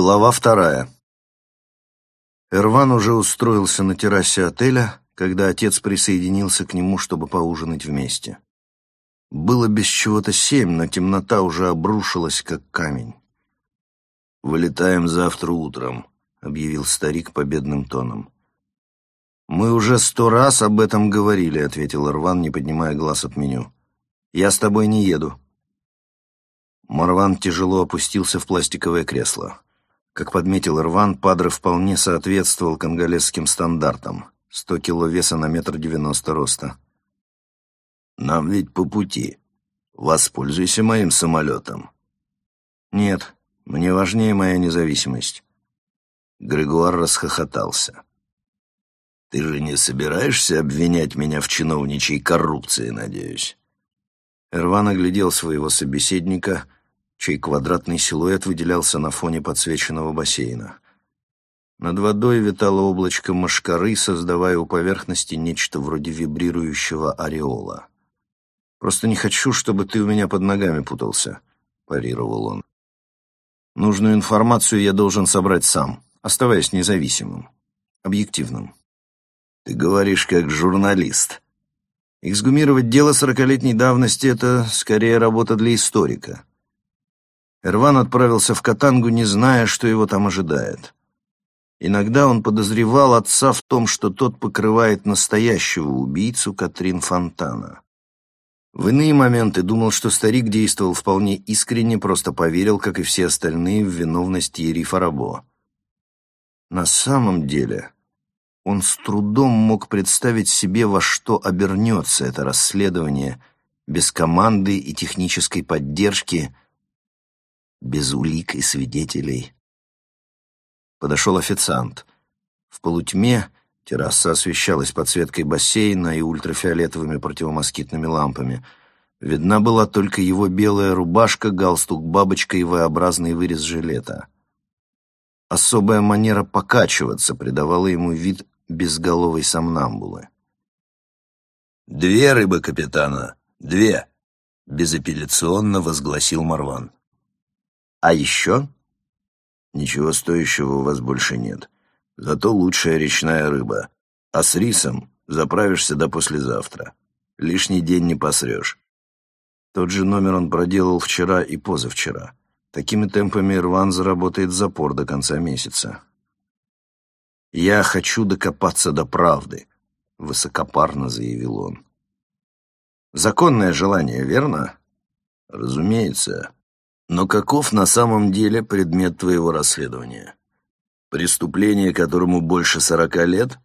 Глава вторая. Эрван уже устроился на террасе отеля, когда отец присоединился к нему, чтобы поужинать вместе. Было без чего-то семь, но темнота уже обрушилась, как камень. «Вылетаем завтра утром», — объявил старик победным тоном. «Мы уже сто раз об этом говорили», — ответил Эрван, не поднимая глаз от меню. «Я с тобой не еду». Марван тяжело опустился в пластиковое кресло. Как подметил Ирван, Падре вполне соответствовал конголезским стандартам. Сто кило веса на метр девяносто роста. «Нам ведь по пути. Воспользуйся моим самолетом». «Нет, мне важнее моя независимость». Грегуар расхохотался. «Ты же не собираешься обвинять меня в чиновничьей коррупции, надеюсь?» Эрван оглядел своего собеседника — чей квадратный силуэт выделялся на фоне подсвеченного бассейна. Над водой витало облачко мошкары, создавая у поверхности нечто вроде вибрирующего ореола. «Просто не хочу, чтобы ты у меня под ногами путался», — парировал он. «Нужную информацию я должен собрать сам, оставаясь независимым, объективным». «Ты говоришь как журналист», Эксгумировать дело сорокалетней давности — это скорее работа для историка. Эрван отправился в Катангу, не зная, что его там ожидает. Иногда он подозревал отца в том, что тот покрывает настоящего убийцу Катрин Фонтана. В иные моменты думал, что старик действовал вполне искренне, просто поверил, как и все остальные, в виновность Ери Фарабо. На самом деле он с трудом мог представить себе, во что обернется это расследование без команды и технической поддержки – без улик и свидетелей. Подошел официант. В полутьме терраса освещалась подсветкой бассейна и ультрафиолетовыми противомоскитными лампами. Видна была только его белая рубашка, галстук-бабочка и V-образный вырез жилета. Особая манера покачиваться придавала ему вид безголовой сомнамбулы. «Две рыбы капитана, две!» — безапелляционно возгласил Марван. А еще? Ничего стоящего у вас больше нет. Зато лучшая речная рыба. А с рисом заправишься до послезавтра. Лишний день не посрешь. Тот же номер он проделал вчера и позавчера. Такими темпами Ирван заработает запор до конца месяца. «Я хочу докопаться до правды», — высокопарно заявил он. «Законное желание, верно?» «Разумеется. Но каков на самом деле предмет твоего расследования? Преступление, которому больше сорока лет?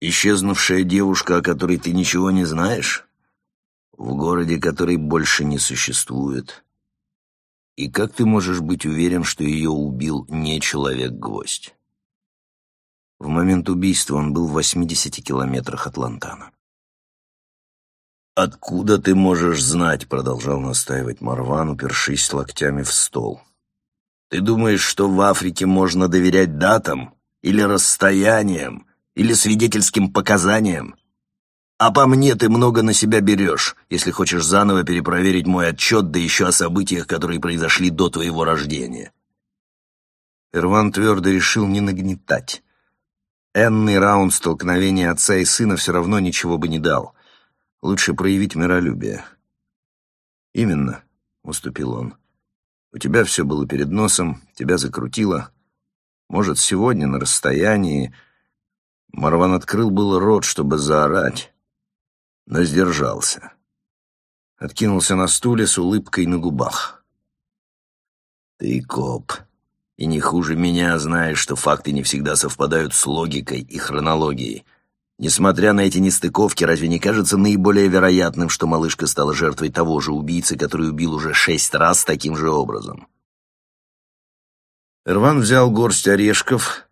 Исчезнувшая девушка, о которой ты ничего не знаешь? В городе, который больше не существует? И как ты можешь быть уверен, что ее убил не человек-гвоздь? В момент убийства он был в 80 километрах от Лантана. «Откуда ты можешь знать?» — продолжал настаивать Марван, упершись локтями в стол. «Ты думаешь, что в Африке можно доверять датам? Или расстояниям? Или свидетельским показаниям? А по мне ты много на себя берешь, если хочешь заново перепроверить мой отчет, да еще о событиях, которые произошли до твоего рождения». Ирван твердо решил не нагнетать. Энный раунд столкновения отца и сына все равно ничего бы не дал — Лучше проявить миролюбие. Именно, уступил он. У тебя все было перед носом, тебя закрутило. Может, сегодня на расстоянии... Марван открыл был рот, чтобы заорать, но сдержался. Откинулся на стуле с улыбкой на губах. «Ты коп, и не хуже меня знаешь, что факты не всегда совпадают с логикой и хронологией. Несмотря на эти нестыковки, разве не кажется наиболее вероятным, что малышка стала жертвой того же убийцы, который убил уже шесть раз таким же образом? Эрван взял горсть орешков.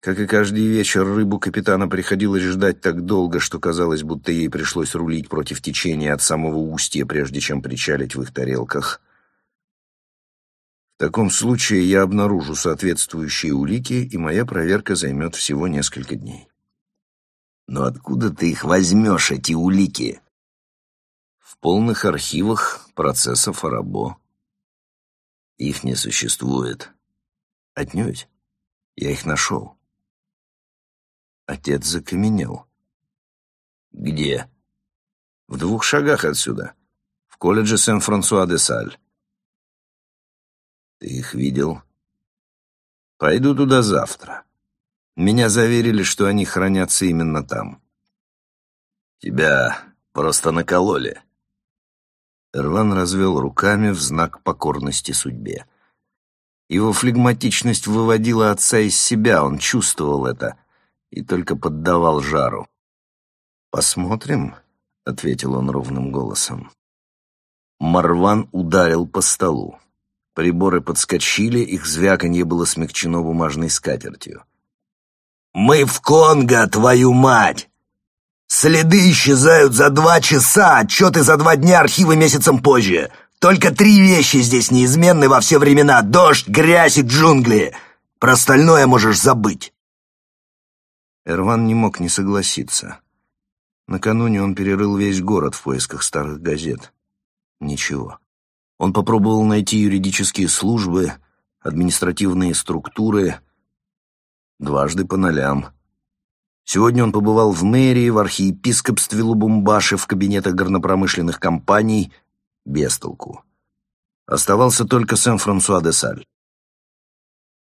Как и каждый вечер, рыбу капитана приходилось ждать так долго, что казалось, будто ей пришлось рулить против течения от самого устья, прежде чем причалить в их тарелках. В таком случае я обнаружу соответствующие улики, и моя проверка займет всего несколько дней. Но откуда ты их возьмешь, эти улики? В полных архивах процесса Фарабо. Их не существует. Отнюдь. Я их нашел. Отец закаменел. Где? В двух шагах отсюда. В колледже Сен-Франсуа-де-Саль. Ты их видел? Пойду туда завтра. Меня заверили, что они хранятся именно там. Тебя просто накололи. Эрван развел руками в знак покорности судьбе. Его флегматичность выводила отца из себя, он чувствовал это и только поддавал жару. «Посмотрим», — ответил он ровным голосом. Марван ударил по столу. Приборы подскочили, их звяканье было смягчено бумажной скатертью. «Мы в Конго, твою мать! Следы исчезают за два часа, отчеты за два дня, архивы месяцем позже. Только три вещи здесь неизменны во все времена — дождь, грязь и джунгли. Про остальное можешь забыть». Эрван не мог не согласиться. Накануне он перерыл весь город в поисках старых газет. Ничего. Он попробовал найти юридические службы, административные структуры. Дважды по нолям. Сегодня он побывал в мэрии, в архиепископстве Лубумбаши, в кабинетах горнопромышленных компаний. Без толку. Оставался только Сен-Франсуа-де-Саль.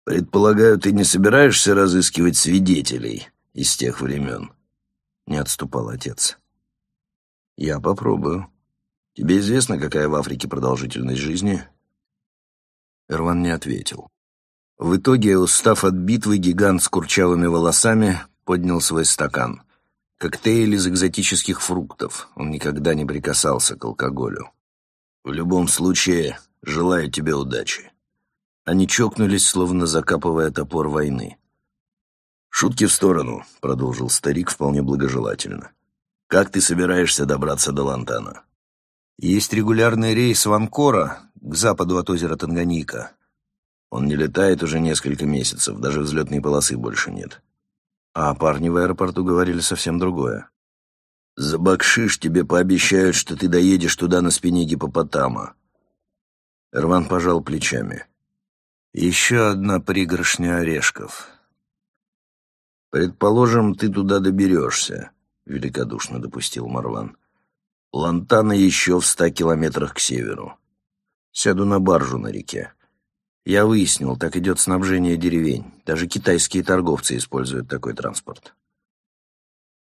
«Предполагаю, ты не собираешься разыскивать свидетелей из тех времен?» Не отступал отец. «Я попробую», Тебе известно, какая в Африке продолжительность жизни?» Эрван не ответил. В итоге, устав от битвы, гигант с курчавыми волосами поднял свой стакан. Коктейль из экзотических фруктов. Он никогда не прикасался к алкоголю. «В любом случае, желаю тебе удачи». Они чокнулись, словно закапывая топор войны. «Шутки в сторону», — продолжил старик вполне благожелательно. «Как ты собираешься добраться до Лантана?» Есть регулярный рейс в Анкора, к западу от озера Танганьика. Он не летает уже несколько месяцев, даже взлетной полосы больше нет. А парни в аэропорту говорили совсем другое. «За бакшиш тебе пообещают, что ты доедешь туда на спине гипопотама». Эрван пожал плечами. «Еще одна пригоршня орешков». «Предположим, ты туда доберешься», — великодушно допустил Марван. Лантана еще в ста километрах к северу. Сяду на баржу на реке. Я выяснил, так идет снабжение деревень. Даже китайские торговцы используют такой транспорт.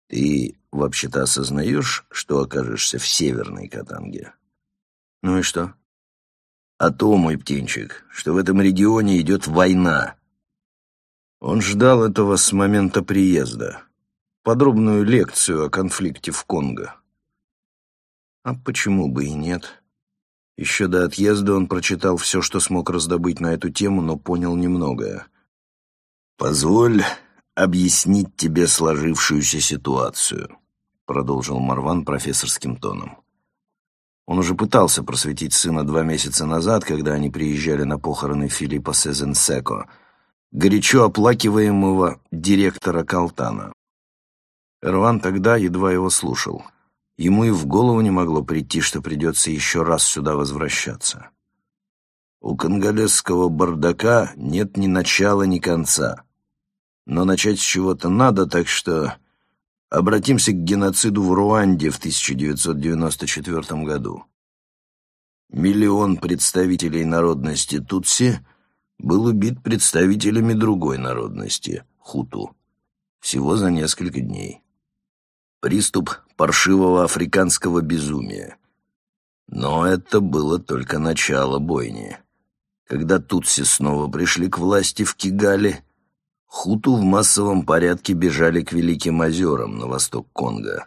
Ты вообще-то осознаешь, что окажешься в северной Катанге? Ну и что? А то, мой птенчик, что в этом регионе идет война. Он ждал этого с момента приезда. Подробную лекцию о конфликте в Конго. А почему бы и нет? Еще до отъезда он прочитал все, что смог раздобыть на эту тему, но понял немногое. «Позволь объяснить тебе сложившуюся ситуацию», — продолжил Марван профессорским тоном. Он уже пытался просветить сына два месяца назад, когда они приезжали на похороны Филиппа Сезенсеко, горячо оплакиваемого директора Калтана. Эрван тогда едва его слушал — Ему и в голову не могло прийти, что придется еще раз сюда возвращаться. У конголезского бардака нет ни начала, ни конца. Но начать с чего-то надо, так что обратимся к геноциду в Руанде в 1994 году. Миллион представителей народности Тутси был убит представителями другой народности — Хуту. Всего за несколько дней. Приступ паршивого африканского безумия. Но это было только начало бойни. Когда Тутси снова пришли к власти в Кигале, хуту в массовом порядке бежали к Великим озерам на восток Конго.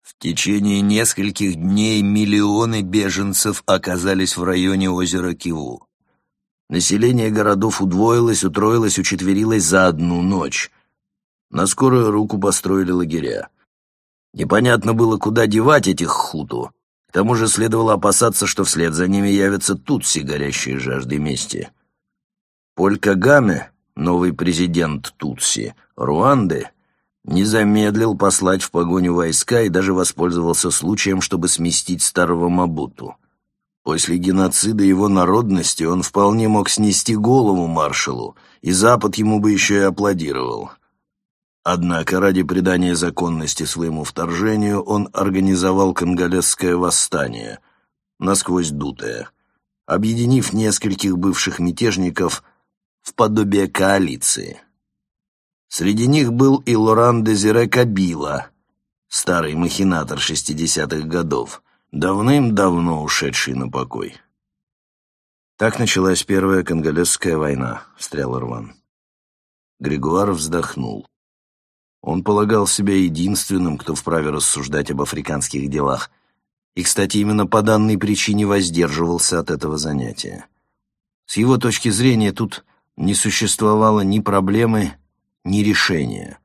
В течение нескольких дней миллионы беженцев оказались в районе озера Киву. Население городов удвоилось, утроилось, учетверилось за одну ночь. На скорую руку построили лагеря. Непонятно было, куда девать этих хуту. К тому же следовало опасаться, что вслед за ними явятся тутси, горящие жаждой мести. Поль Кагаме, новый президент Тутси, Руанды, не замедлил послать в погоню войска и даже воспользовался случаем, чтобы сместить старого Мабуту. После геноцида его народности он вполне мог снести голову маршалу, и Запад ему бы еще и аплодировал. Однако ради придания законности своему вторжению он организовал конголезское восстание, насквозь дутое, объединив нескольких бывших мятежников в подобие коалиции. Среди них был и Лоран Дезире Кабила, старый махинатор шестидесятых годов, давным-давно ушедший на покой. Так началась Первая Конголезская война, встрял Ирван. Григуар вздохнул. Он полагал себя единственным, кто вправе рассуждать об африканских делах, и, кстати, именно по данной причине воздерживался от этого занятия. С его точки зрения тут не существовало ни проблемы, ни решения.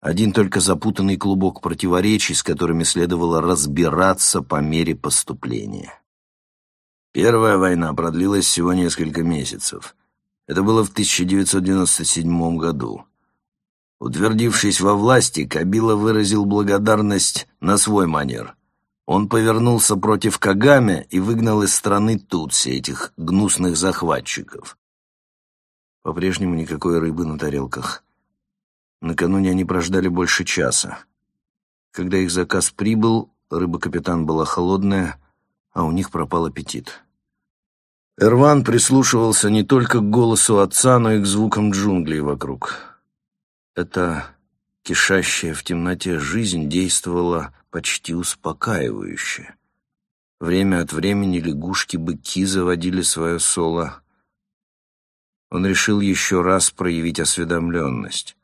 Один только запутанный клубок противоречий, с которыми следовало разбираться по мере поступления. Первая война продлилась всего несколько месяцев. Это было в 1997 году. Утвердившись во власти, Кабила выразил благодарность на свой манер. Он повернулся против Кагаме и выгнал из страны Тутси, этих гнусных захватчиков. По-прежнему никакой рыбы на тарелках. Накануне они прождали больше часа. Когда их заказ прибыл, рыба-капитан была холодная, а у них пропал аппетит. Эрван прислушивался не только к голосу отца, но и к звукам джунглей вокруг. Эта кишащая в темноте жизнь действовала почти успокаивающе. Время от времени лягушки-быки заводили свое соло, он решил еще раз проявить осведомленность.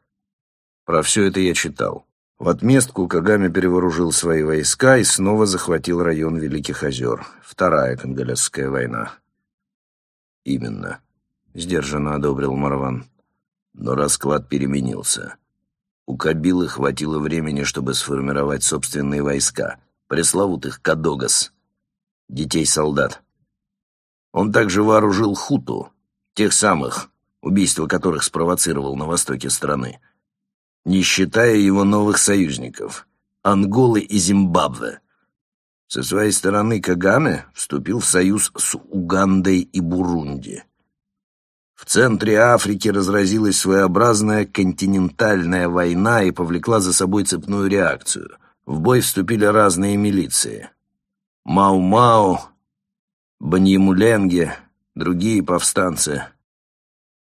Про все это я читал. В отместку Кагаме перевооружил свои войска и снова захватил район Великих озер. Вторая Конголезская война. Именно. Сдержанно одобрил Марван. Но расклад переменился. У Кабилы хватило времени, чтобы сформировать собственные войска, пресловутых Кадогас, детей-солдат. Он также вооружил хуту, Тех самых, убийство которых спровоцировал на востоке страны. Не считая его новых союзников — Анголы и Зимбабве. Со своей стороны Кагаме вступил в союз с Угандой и Бурунди. В центре Африки разразилась своеобразная континентальная война и повлекла за собой цепную реакцию. В бой вступили разные милиции. Мау-Мау, Баньямуленге, другие повстанцы.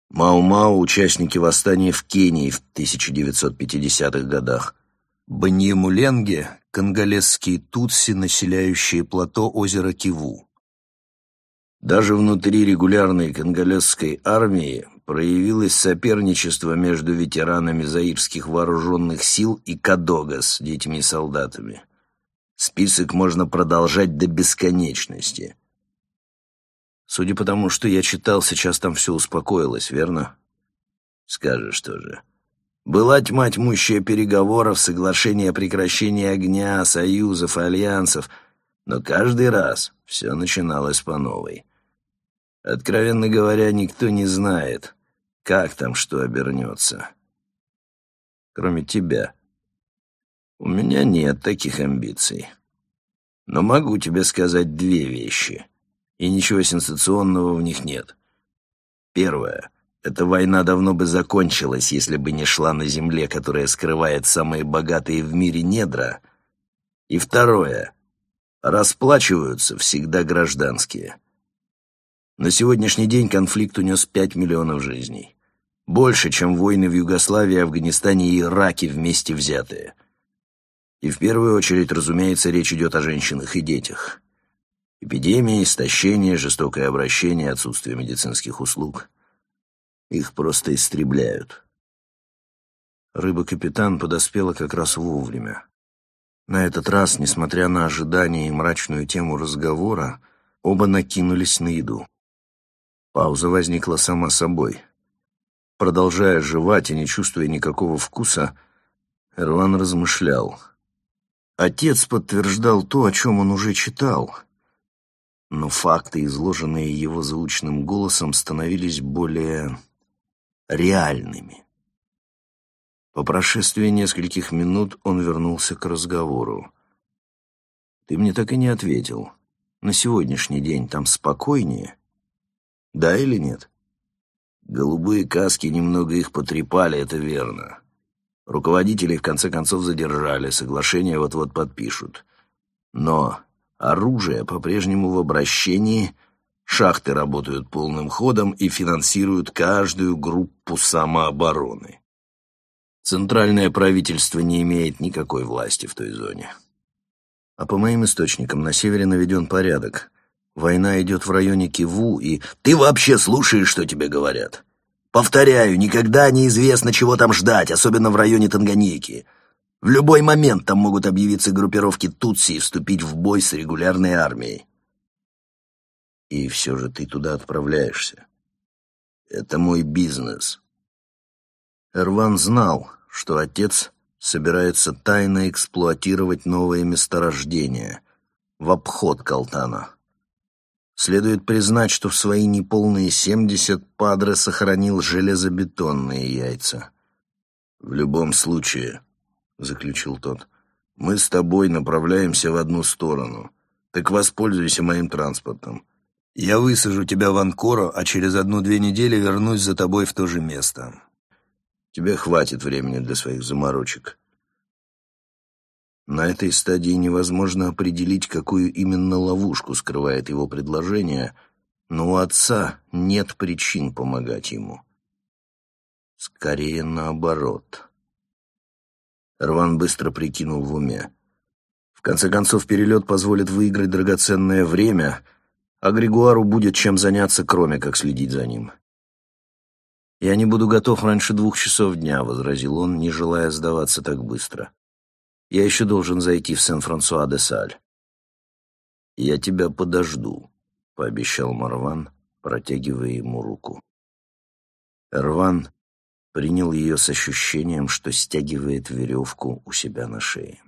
Мау-Мау – участники восстания в Кении в 1950-х годах. Баньемуленге – конголезские тутси, населяющие плато озера Киву. Даже внутри регулярной конголезской армии проявилось соперничество между ветеранами заирских вооруженных сил и Кадогас, детьми-солдатами. Список можно продолжать до бесконечности – Судя по тому, что я читал, сейчас там все успокоилось, верно? Скажешь тоже. Была тьма тьмущая переговоров, соглашения о прекращении огня, союзов, альянсов, но каждый раз все начиналось по новой. Откровенно говоря, никто не знает, как там что обернется. Кроме тебя. У меня нет таких амбиций. Но могу тебе сказать две вещи — и ничего сенсационного в них нет. Первое. Эта война давно бы закончилась, если бы не шла на земле, которая скрывает самые богатые в мире недра. И второе. Расплачиваются всегда гражданские. На сегодняшний день конфликт унес 5 миллионов жизней. Больше, чем войны в Югославии, Афганистане и Ираке вместе взятые. И в первую очередь, разумеется, речь идет о женщинах и детях. Эпидемии, истощение, жестокое обращение, отсутствие медицинских услуг. Их просто истребляют. Рыба-капитан подоспела как раз вовремя. На этот раз, несмотря на ожидания и мрачную тему разговора, оба накинулись на еду. Пауза возникла сама собой. Продолжая жевать и не чувствуя никакого вкуса, Эрван размышлял. Отец подтверждал то, о чем он уже читал — но факты, изложенные его звучным голосом, становились более реальными. По прошествии нескольких минут он вернулся к разговору. «Ты мне так и не ответил. на сегодняшний день там спокойнее? Да или нет? Голубые каски немного их потрепали, это верно. Руководителей в конце концов задержали, соглашение вот-вот подпишут. Но оружие по-прежнему в обращении, шахты работают полным ходом и финансируют каждую группу самообороны. Центральное правительство не имеет никакой власти в той зоне. А по моим источникам, на севере наведен порядок. Война идет в районе Киву, и... Ты вообще слушаешь, что тебе говорят? Повторяю, никогда неизвестно, чего там ждать, особенно в районе Танганьики. В любой момент там могут объявиться группировки Тутси и вступить в бой с регулярной армией. И все же ты туда отправляешься. Это мой бизнес. Эрван знал, что отец собирается тайно эксплуатировать новые месторождения в обход Калтана. Следует признать, что в свои неполные семьдесят Падре сохранил железобетонные яйца. «В любом случае», — заключил тот, — «мы с тобой направляемся в одну сторону. Так воспользуйся моим транспортом. Я высажу тебя в Анкоро, а через одну-две недели вернусь за тобой в то же место. Тебе хватит времени для своих заморочек. На этой стадии невозможно определить, какую именно ловушку скрывает его предложение, но у отца нет причин помогать ему. Скорее наоборот. Рван быстро прикинул в уме. В конце концов, перелет позволит выиграть драгоценное время, а Григуару будет чем заняться, кроме как следить за ним. «Я не буду готов раньше двух часов дня», — возразил он, не желая сдаваться так быстро. «Я еще должен зайти в Сен-Франсуа-де-Саль». «Я тебя подожду», — пообещал Марван, протягивая ему руку. Эрван принял ее с ощущением, что стягивает веревку у себя на шее.